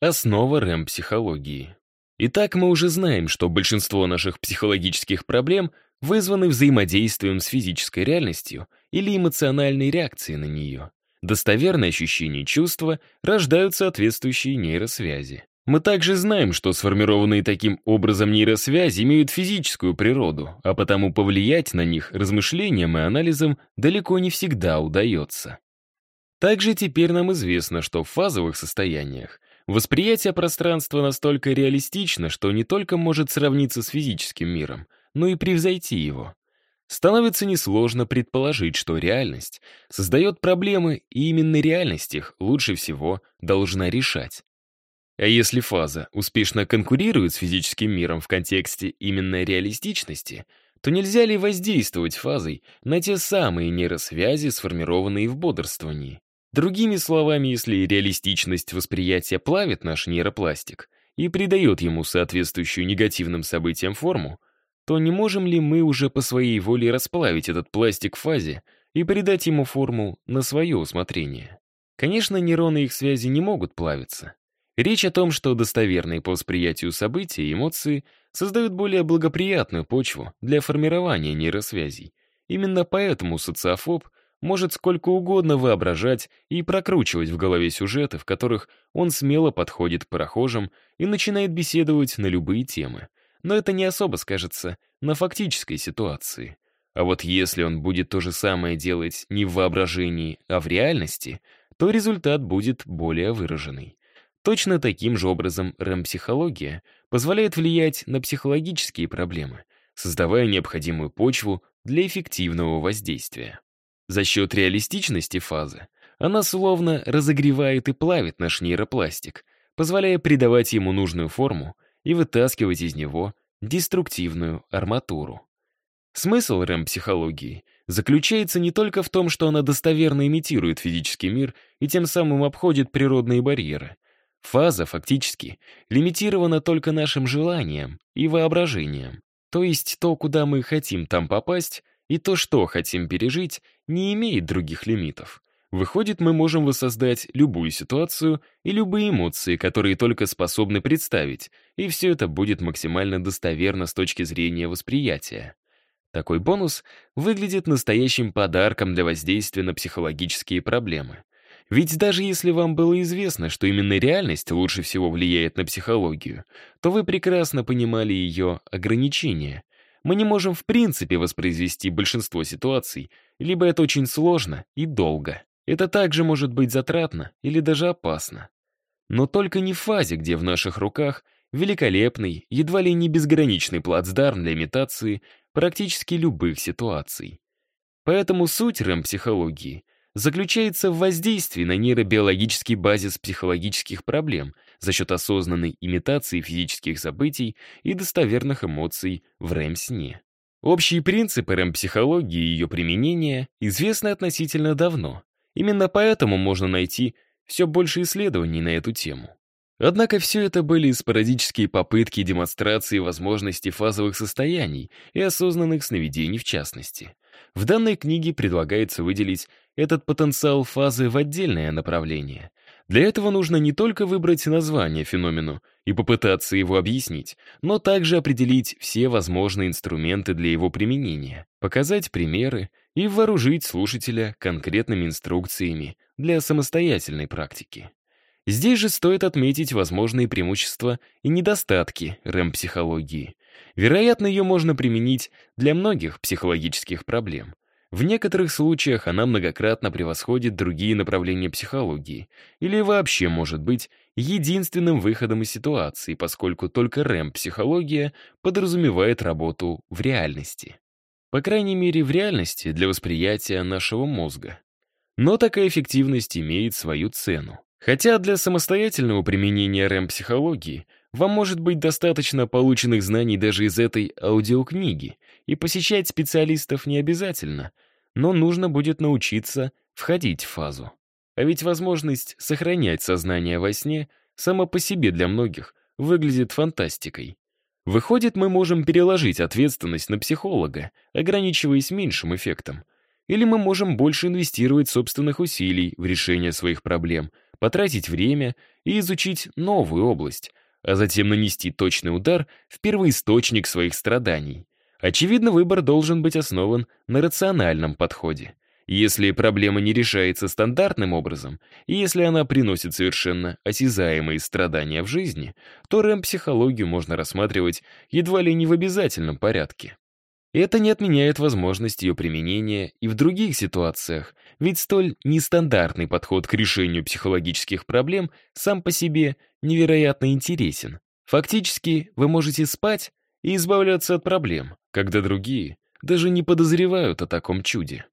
Основа РЭМ-психологии. Итак, мы уже знаем, что большинство наших психологических проблем вызваны взаимодействием с физической реальностью или эмоциональной реакцией на нее. Достоверные ощущения чувства рождают соответствующие нейросвязи. Мы также знаем, что сформированные таким образом нейросвязи имеют физическую природу, а потому повлиять на них размышлением и анализом далеко не всегда удается. Также теперь нам известно, что в фазовых состояниях восприятие пространства настолько реалистично, что не только может сравниться с физическим миром, но и превзойти его. Становится несложно предположить, что реальность создает проблемы, и именно реальность их лучше всего должна решать. А если фаза успешно конкурирует с физическим миром в контексте именно реалистичности, то нельзя ли воздействовать фазой на те самые нейросвязи, сформированные в бодрствовании? Другими словами, если реалистичность восприятия плавит наш нейропластик и придает ему соответствующую негативным событиям форму, то не можем ли мы уже по своей воле расплавить этот пластик в фазе и придать ему форму на свое усмотрение? Конечно, нейроны их связи не могут плавиться. Речь о том, что достоверные по восприятию события и эмоции создают более благоприятную почву для формирования нейросвязей. Именно поэтому социофоб может сколько угодно воображать и прокручивать в голове сюжеты, в которых он смело подходит к прохожим и начинает беседовать на любые темы. Но это не особо скажется на фактической ситуации. А вот если он будет то же самое делать не в воображении, а в реальности, то результат будет более выраженный. Точно таким же образом рэм-психология позволяет влиять на психологические проблемы, создавая необходимую почву для эффективного воздействия. За счет реалистичности фазы она словно разогревает и плавит наш нейропластик, позволяя придавать ему нужную форму и вытаскивать из него деструктивную арматуру. Смысл рэм-психологии заключается не только в том, что она достоверно имитирует физический мир и тем самым обходит природные барьеры — Фаза фактически лимитирована только нашим желанием и воображением. То есть то, куда мы хотим там попасть, и то, что хотим пережить, не имеет других лимитов. Выходит, мы можем воссоздать любую ситуацию и любые эмоции, которые только способны представить, и все это будет максимально достоверно с точки зрения восприятия. Такой бонус выглядит настоящим подарком для воздействия на психологические проблемы. Ведь даже если вам было известно, что именно реальность лучше всего влияет на психологию, то вы прекрасно понимали ее ограничения. Мы не можем в принципе воспроизвести большинство ситуаций, либо это очень сложно и долго. Это также может быть затратно или даже опасно. Но только не в фазе, где в наших руках великолепный, едва ли не безграничный плацдарм для имитации практически любых ситуаций. Поэтому суть рэм-психологии — заключается в воздействии на нейробиологический базис психологических проблем за счет осознанной имитации физических событий и достоверных эмоций в рэм-сне. Общие принципы рэм-психологии и ее применения известны относительно давно. Именно поэтому можно найти все больше исследований на эту тему. Однако все это были спорадические попытки демонстрации возможностей фазовых состояний и осознанных сновидений в частности. В данной книге предлагается выделить этот потенциал фазы в отдельное направление. Для этого нужно не только выбрать название феномену и попытаться его объяснить, но также определить все возможные инструменты для его применения, показать примеры и вооружить слушателя конкретными инструкциями для самостоятельной практики. Здесь же стоит отметить возможные преимущества и недостатки рэм-психологии. Вероятно, ее можно применить для многих психологических проблем. В некоторых случаях она многократно превосходит другие направления психологии или вообще может быть единственным выходом из ситуации, поскольку только рэм-психология подразумевает работу в реальности. По крайней мере, в реальности для восприятия нашего мозга. Но такая эффективность имеет свою цену. Хотя для самостоятельного применения рэм-психологии вам может быть достаточно полученных знаний даже из этой аудиокниги, и посещать специалистов не обязательно, но нужно будет научиться входить в фазу. А ведь возможность сохранять сознание во сне сама по себе для многих выглядит фантастикой. Выходит, мы можем переложить ответственность на психолога, ограничиваясь меньшим эффектом. Или мы можем больше инвестировать собственных усилий в решение своих проблем — потратить время и изучить новую область, а затем нанести точный удар в первоисточник своих страданий. Очевидно, выбор должен быть основан на рациональном подходе. Если проблема не решается стандартным образом, и если она приносит совершенно осязаемые страдания в жизни, то рэм-психологию можно рассматривать едва ли не в обязательном порядке. Это не отменяет возможность ее применения и в других ситуациях, ведь столь нестандартный подход к решению психологических проблем сам по себе невероятно интересен. Фактически, вы можете спать и избавляться от проблем, когда другие даже не подозревают о таком чуде.